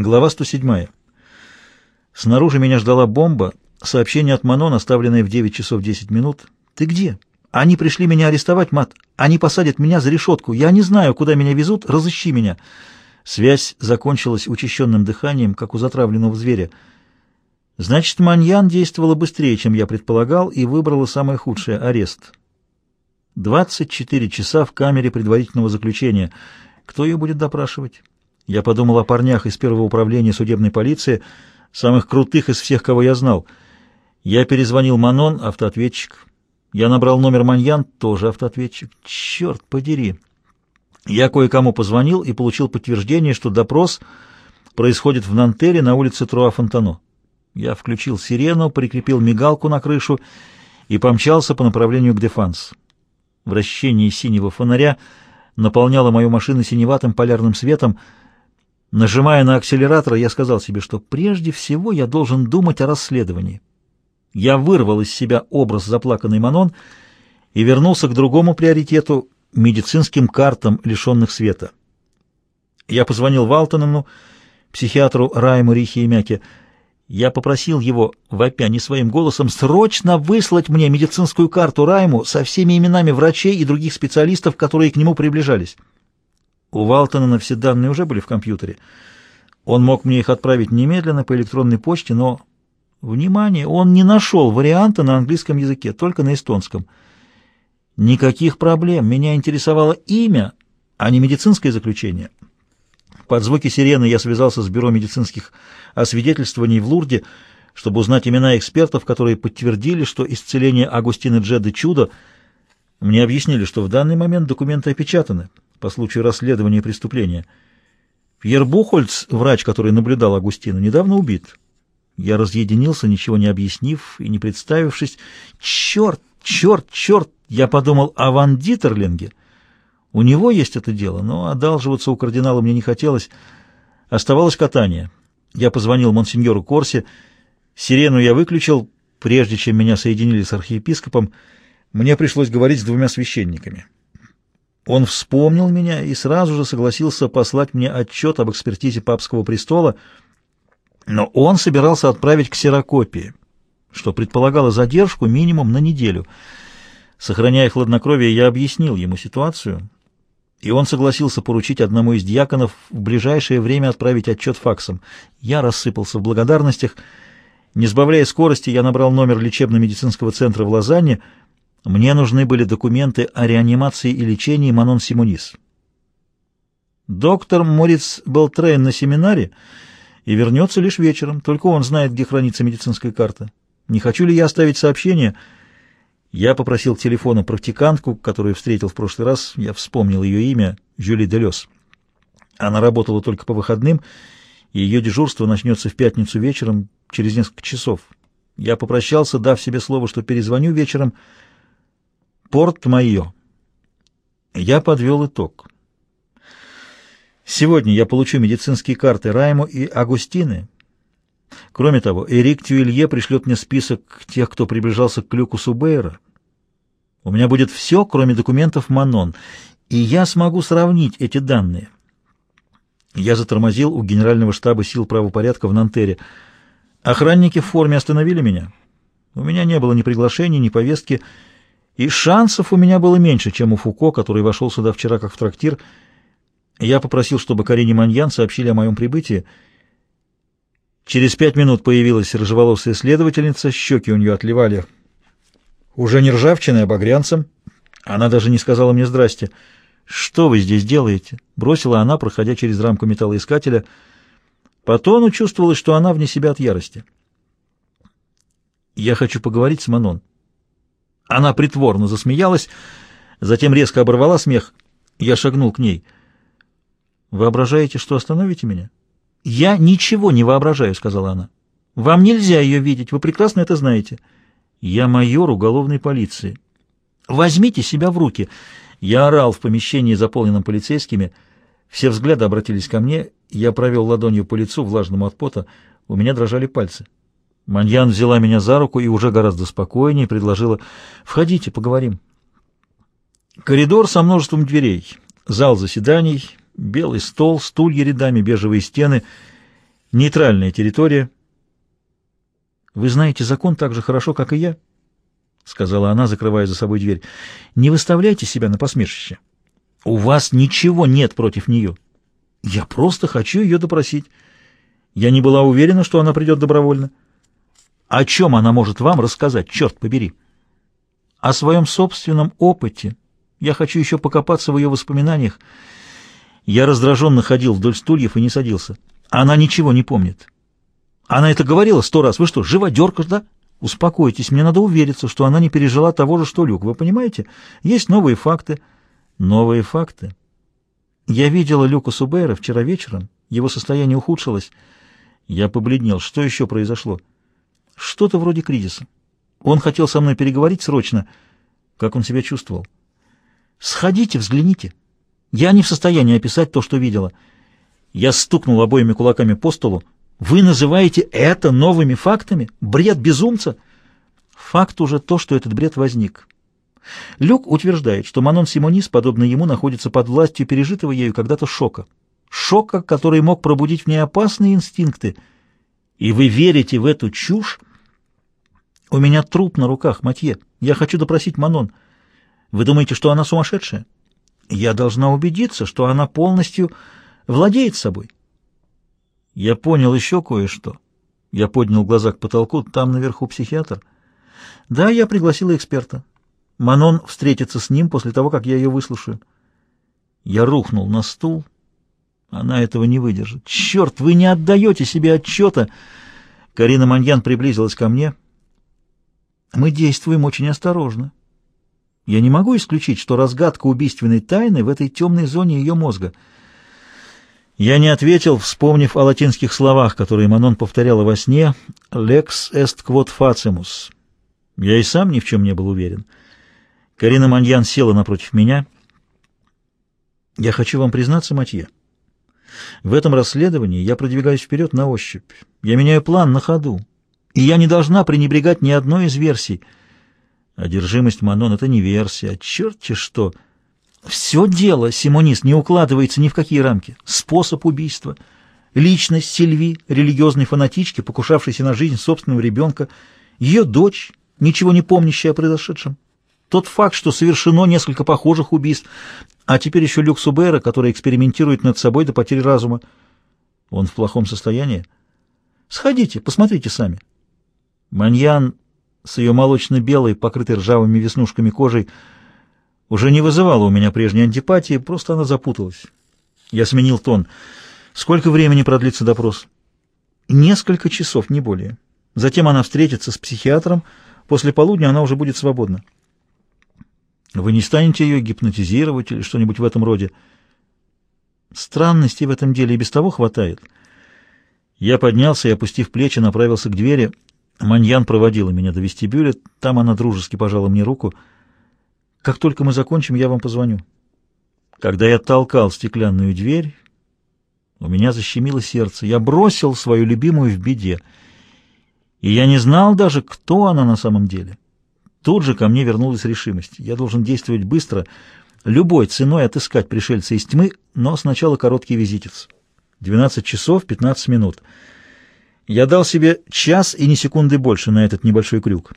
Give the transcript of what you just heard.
Глава 107. Снаружи меня ждала бомба, сообщение от Манон, оставленное в 9 часов 10 минут. «Ты где?» «Они пришли меня арестовать, мат. Они посадят меня за решетку. Я не знаю, куда меня везут. Разыщи меня». Связь закончилась учащенным дыханием, как у затравленного зверя. Значит, Маньян действовала быстрее, чем я предполагал, и выбрала самое худшее — арест. 24 часа в камере предварительного заключения. Кто ее будет допрашивать? Я подумал о парнях из первого управления судебной полиции, самых крутых из всех, кого я знал. Я перезвонил Манон, автоответчик. Я набрал номер Маньян, тоже автоответчик. Черт подери! Я кое-кому позвонил и получил подтверждение, что допрос происходит в Нантере на улице Труа-Фонтано. Я включил сирену, прикрепил мигалку на крышу и помчался по направлению к Дефанс. Вращение синего фонаря наполняло мою машину синеватым полярным светом — Нажимая на акселератор, я сказал себе, что прежде всего я должен думать о расследовании. Я вырвал из себя образ заплаканной Манон и вернулся к другому приоритету — медицинским картам, лишенных света. Я позвонил Валтонану, психиатру Райму Рихи и Мяке. Я попросил его, вопя не своим голосом, срочно выслать мне медицинскую карту Райму со всеми именами врачей и других специалистов, которые к нему приближались. У Валтона все данные уже были в компьютере. Он мог мне их отправить немедленно по электронной почте, но, внимание, он не нашел варианта на английском языке, только на эстонском. Никаких проблем. Меня интересовало имя, а не медицинское заключение. Под звуки сирены я связался с бюро медицинских освидетельствований в Лурде, чтобы узнать имена экспертов, которые подтвердили, что исцеление Агустины Джеды чудо. Мне объяснили, что в данный момент документы опечатаны по случаю расследования преступления. Пьер Бухольц, врач, который наблюдал Агустина, недавно убит. Я разъединился, ничего не объяснив и не представившись. Черт, черт, черт! Я подумал о Ван Дитерлинге. У него есть это дело, но одалживаться у кардинала мне не хотелось. Оставалось катание. Я позвонил монсеньору Корсе. Сирену я выключил, прежде чем меня соединили с архиепископом. Мне пришлось говорить с двумя священниками. Он вспомнил меня и сразу же согласился послать мне отчет об экспертизе папского престола, но он собирался отправить ксерокопии, что предполагало задержку минимум на неделю. Сохраняя хладнокровие, я объяснил ему ситуацию, и он согласился поручить одному из дьяконов в ближайшее время отправить отчет факсом. Я рассыпался в благодарностях. Не сбавляя скорости, я набрал номер лечебно-медицинского центра в Лозанне — мне нужны были документы о реанимации и лечении Манон Симонис. Доктор Мориц Белтрейн на семинаре и вернется лишь вечером, только он знает, где хранится медицинская карта. Не хочу ли я оставить сообщение? Я попросил телефона практикантку, которую встретил в прошлый раз, я вспомнил ее имя, Жюли Делес. Она работала только по выходным, и ее дежурство начнется в пятницу вечером, через несколько часов. Я попрощался, дав себе слово, что перезвоню вечером, — Порт Майо. Я подвел итог. Сегодня я получу медицинские карты Райму и Агустины. Кроме того, Эрик Тюилье пришлет мне список тех, кто приближался к люку Субейра. У меня будет все, кроме документов Манон, и я смогу сравнить эти данные. Я затормозил у генерального штаба сил правопорядка в Нантере. Охранники в форме остановили меня. У меня не было ни приглашений, ни повестки, и шансов у меня было меньше, чем у Фуко, который вошел сюда вчера как в трактир. Я попросил, чтобы Карине Маньян сообщили о моем прибытии. Через пять минут появилась рыжеволосая следовательница, щеки у нее отливали уже не ржавчиной, а багрянцем. Она даже не сказала мне «здрасте». «Что вы здесь делаете?» — бросила она, проходя через рамку металлоискателя. По тону чувствовалось, что она вне себя от ярости. «Я хочу поговорить с Манон». Она притворно засмеялась, затем резко оборвала смех. Я шагнул к ней. «Воображаете, что остановите меня?» «Я ничего не воображаю», — сказала она. «Вам нельзя ее видеть, вы прекрасно это знаете. Я майор уголовной полиции. Возьмите себя в руки». Я орал в помещении, заполненном полицейскими. Все взгляды обратились ко мне. Я провел ладонью по лицу, влажному от пота. У меня дрожали пальцы. Маньян взяла меня за руку и уже гораздо спокойнее предложила «Входите, поговорим». Коридор со множеством дверей, зал заседаний, белый стол, стулья рядами, бежевые стены. Нейтральная территория. Вы знаете закон так же хорошо, как и я, — сказала она, закрывая за собой дверь. Не выставляйте себя на посмешище. У вас ничего нет против нее. Я просто хочу ее допросить. Я не была уверена, что она придет добровольно. О чем она может вам рассказать, черт побери? О своем собственном опыте. Я хочу еще покопаться в ее воспоминаниях. Я раздраженно ходил вдоль стульев и не садился. Она ничего не помнит. Она это говорила сто раз. Вы что, живодерка, да? Успокойтесь, мне надо увериться, что она не пережила того же, что Люк. Вы понимаете? Есть новые факты. Новые факты? Я видела Люка Субейра вчера вечером. Его состояние ухудшилось. Я побледнел. Что еще произошло? Что-то вроде кризиса. Он хотел со мной переговорить срочно. Как он себя чувствовал? Сходите, взгляните. Я не в состоянии описать то, что видела. Я стукнул обоими кулаками по столу. Вы называете это новыми фактами? Бред безумца? Факт уже то, что этот бред возник. Люк утверждает, что Манон Симонис, подобно ему, находится под властью пережитого ею когда-то шока шока, который мог пробудить в ней опасные инстинкты. И вы верите в эту чушь? У меня труп на руках, Матье. Я хочу допросить Манон. Вы думаете, что она сумасшедшая? Я должна убедиться, что она полностью владеет собой. Я понял еще кое-что. Я поднял глаза к потолку, там наверху психиатр. Да, я пригласила эксперта. Манон встретится с ним после того, как я ее выслушаю. Я рухнул на стул, она этого не выдержит. Черт, вы не отдаете себе отчета. Карина Маньян приблизилась ко мне. Мы действуем очень осторожно. Я не могу исключить, что разгадка убийственной тайны в этой темной зоне ее мозга. Я не ответил, вспомнив о латинских словах, которые Манон повторяла во сне «lex est quod facimus». Я и сам ни в чем не был уверен. Карина Маньян села напротив меня. «Я хочу вам признаться, Матье». В этом расследовании я продвигаюсь вперед на ощупь. Я меняю план на ходу. И я не должна пренебрегать ни одной из версий. Одержимость Манон — это не версия, а черти что. Все дело, Симонис, не укладывается ни в какие рамки. Способ убийства, личность Сильви, религиозной фанатички, покушавшейся на жизнь собственного ребенка, ее дочь, ничего не помнящая о произошедшем. Тот факт, что совершено несколько похожих убийств, а теперь еще Люк Субера, который экспериментирует над собой до потери разума. Он в плохом состоянии. Сходите, посмотрите сами. Маньян с ее молочно-белой, покрытой ржавыми веснушками кожей, уже не вызывала у меня прежней антипатии, просто она запуталась. Я сменил тон. Сколько времени продлится допрос? Несколько часов, не более. Затем она встретится с психиатром, после полудня она уже будет свободна. Вы не станете ее гипнотизировать или что-нибудь в этом роде? Странностей в этом деле и без того хватает. Я поднялся и, опустив плечи, направился к двери. Маньян проводила меня до вестибюля. Там она дружески пожала мне руку. «Как только мы закончим, я вам позвоню». Когда я толкал стеклянную дверь, у меня защемило сердце. Я бросил свою любимую в беде. И я не знал даже, кто она на самом деле. Тут же ко мне вернулась решимость. Я должен действовать быстро, любой ценой отыскать пришельца из тьмы, но сначала короткий визитец. 12 часов 15 минут. Я дал себе час и ни секунды больше на этот небольшой крюк.